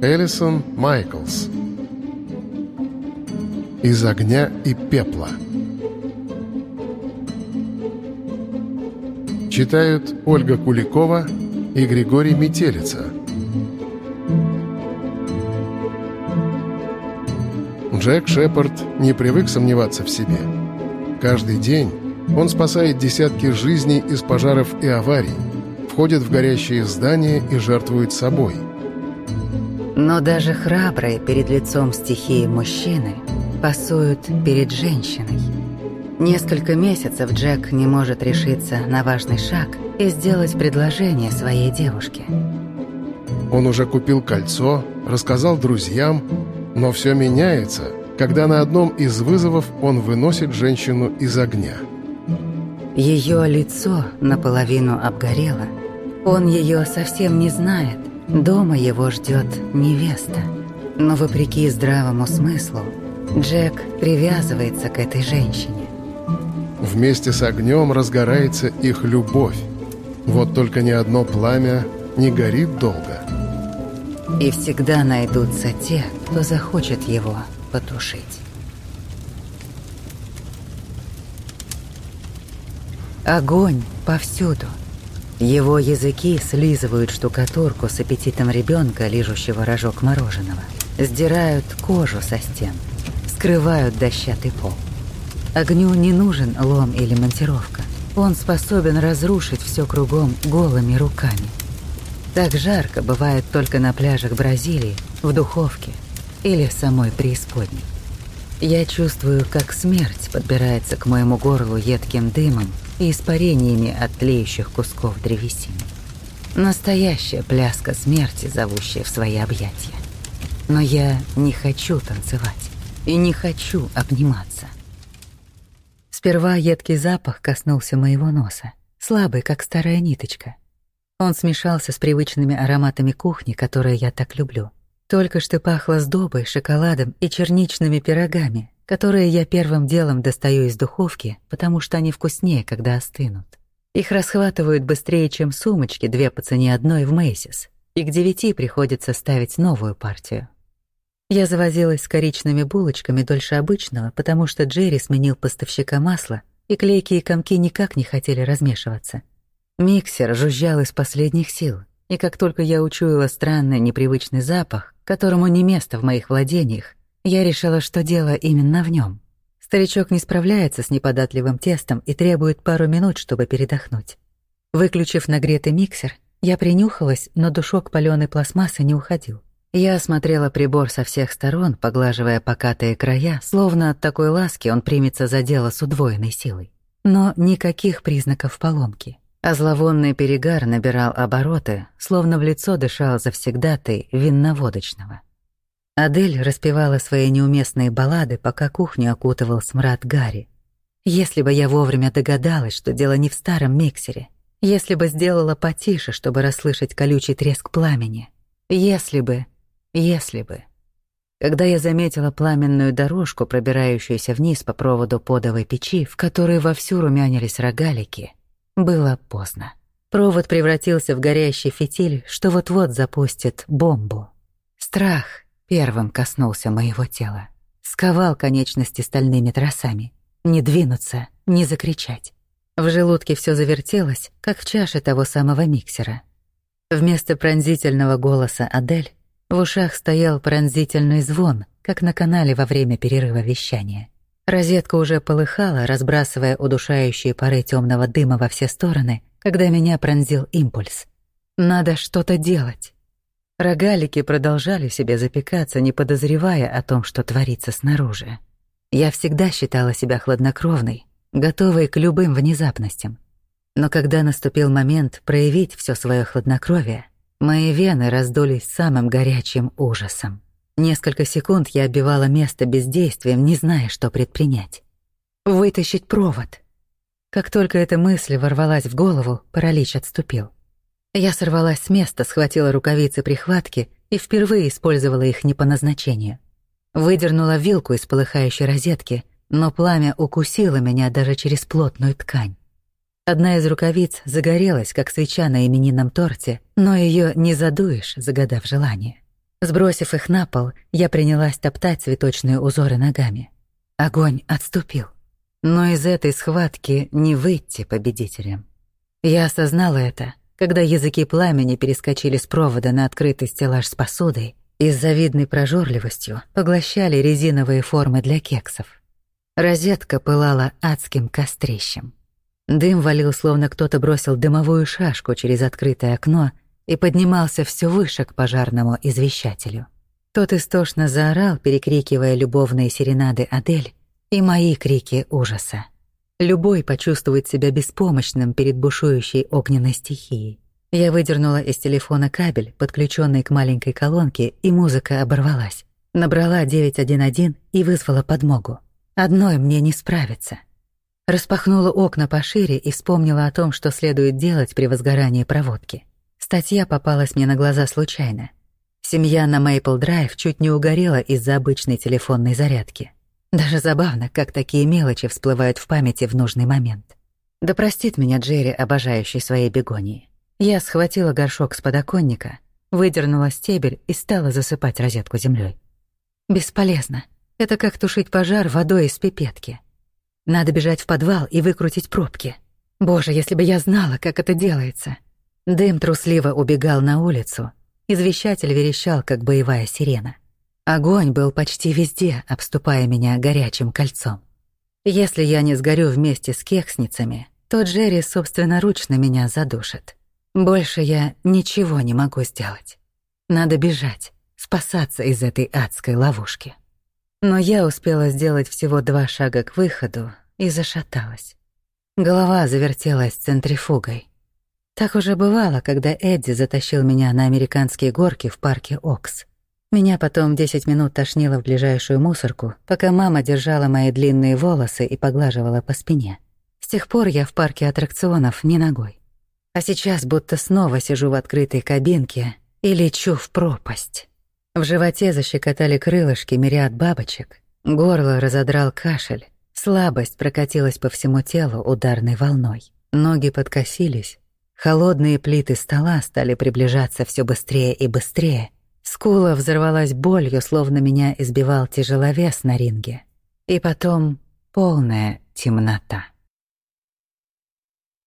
Элисон Майклс. Из огня и пепла Читают Ольга Куликова и Григорий Метелица. Джек Шепард не привык сомневаться в себе. Каждый день он спасает десятки жизней из пожаров и аварий, входит в горящие здания и жертвует собой. Но даже храбрые перед лицом стихии мужчины пасуют перед женщиной. Несколько месяцев Джек не может решиться на важный шаг и сделать предложение своей девушке. Он уже купил кольцо, рассказал друзьям, но все меняется, когда на одном из вызовов он выносит женщину из огня. Ее лицо наполовину обгорело. Он ее совсем не знает. Дома его ждет невеста. Но вопреки здравому смыслу, Джек привязывается к этой женщине. Вместе с огнем разгорается их любовь. Вот только ни одно пламя не горит долго. И всегда найдутся те, кто захочет его потушить. Огонь повсюду. Его языки слизывают штукатурку с аппетитом ребенка, лижущего рожок мороженого. Сдирают кожу со стен. Скрывают дощатый пол. Огню не нужен лом или монтировка. Он способен разрушить все кругом голыми руками. Так жарко бывает только на пляжах Бразилии, в духовке или самой преисподней. Я чувствую, как смерть подбирается к моему горлу едким дымом и испарениями от тлеющих кусков древесины. Настоящая пляска смерти, зовущая в свои объятия. Но я не хочу танцевать и не хочу обниматься. Сперва едкий запах коснулся моего носа, слабый, как старая ниточка. Он смешался с привычными ароматами кухни, которые я так люблю. Только что пахло сдобой, шоколадом и черничными пирогами, которые я первым делом достаю из духовки, потому что они вкуснее, когда остынут. Их расхватывают быстрее, чем сумочки, две по цене одной в Мейсис, и к девяти приходится ставить новую партию. Я завозилась с коричными булочками дольше обычного, потому что Джерри сменил поставщика масла, и клейкие комки никак не хотели размешиваться. Миксер жужжал из последних сил, и как только я учуяла странный непривычный запах, которому не место в моих владениях, я решила, что дело именно в нем. Старичок не справляется с неподатливым тестом и требует пару минут, чтобы передохнуть. Выключив нагретый миксер, я принюхалась, но душок палёной пластмассы не уходил. Я осмотрела прибор со всех сторон, поглаживая покатые края, словно от такой ласки он примется за дело с удвоенной силой. Но никаких признаков поломки. А зловонный перегар набирал обороты, словно в лицо дышал завсегдатый винноводочного. Адель распевала свои неуместные баллады, пока кухню окутывал смрад Гарри. Если бы я вовремя догадалась, что дело не в старом миксере, если бы сделала потише, чтобы расслышать колючий треск пламени, если бы, если бы. Когда я заметила пламенную дорожку, пробирающуюся вниз по проводу подовой печи, в которой вовсю румянились рогалики, было поздно. Провод превратился в горящий фитиль, что вот-вот запустит бомбу. Страх — Первым коснулся моего тела. Сковал конечности стальными тросами. Не двинуться, не закричать. В желудке все завертелось, как в чаше того самого миксера. Вместо пронзительного голоса Адель в ушах стоял пронзительный звон, как на канале во время перерыва вещания. Розетка уже полыхала, разбрасывая удушающие пары темного дыма во все стороны, когда меня пронзил импульс. Надо что-то делать. Рогалики продолжали себе запекаться, не подозревая о том, что творится снаружи. Я всегда считала себя хладнокровной, готовой к любым внезапностям. Но когда наступил момент проявить все свое хладнокровие, мои вены раздулись самым горячим ужасом. Несколько секунд я оббивала место бездействием, не зная, что предпринять. Вытащить провод. Как только эта мысль ворвалась в голову, паралич отступил. Я сорвалась с места, схватила рукавицы прихватки и впервые использовала их не по назначению. Выдернула вилку из полыхающей розетки, но пламя укусило меня даже через плотную ткань. Одна из рукавиц загорелась, как свеча на именинном торте, но ее не задуешь, загадав желание. Сбросив их на пол, я принялась топтать цветочные узоры ногами. Огонь отступил. Но из этой схватки не выйти победителем. Я осознала это, когда языки пламени перескочили с провода на открытый стеллаж с посудой и с завидной прожорливостью поглощали резиновые формы для кексов. Розетка пылала адским кострищем. Дым валил, словно кто-то бросил дымовую шашку через открытое окно и поднимался все выше к пожарному извещателю. Тот истошно заорал, перекрикивая любовные серенады Адель и мои крики ужаса. Любой почувствует себя беспомощным перед бушующей огненной стихией. Я выдернула из телефона кабель, подключенный к маленькой колонке, и музыка оборвалась. Набрала 911 и вызвала подмогу. Одной мне не справиться. Распахнула окна пошире и вспомнила о том, что следует делать при возгорании проводки. Статья попалась мне на глаза случайно. Семья на Мейпл-Драйв чуть не угорела из-за обычной телефонной зарядки. Даже забавно, как такие мелочи всплывают в памяти в нужный момент. Да простит меня Джерри, обожающий своей бегонии. Я схватила горшок с подоконника, выдернула стебель и стала засыпать розетку землей. Бесполезно. Это как тушить пожар водой из пипетки. Надо бежать в подвал и выкрутить пробки. Боже, если бы я знала, как это делается. Дым трусливо убегал на улицу. Извещатель верещал, как боевая сирена. Огонь был почти везде, обступая меня горячим кольцом. Если я не сгорю вместе с кексницами, то Джерри собственноручно меня задушит. Больше я ничего не могу сделать. Надо бежать, спасаться из этой адской ловушки. Но я успела сделать всего два шага к выходу и зашаталась. Голова завертелась центрифугой. Так уже бывало, когда Эдди затащил меня на американские горки в парке Окс. Меня потом 10 минут тошнило в ближайшую мусорку, пока мама держала мои длинные волосы и поглаживала по спине. С тех пор я в парке аттракционов не ногой. А сейчас будто снова сижу в открытой кабинке и лечу в пропасть. В животе защекотали крылышки мириад бабочек, горло разодрал кашель, слабость прокатилась по всему телу ударной волной. Ноги подкосились, холодные плиты стола стали приближаться все быстрее и быстрее. Скула взорвалась болью, словно меня избивал тяжеловес на ринге. И потом полная темнота.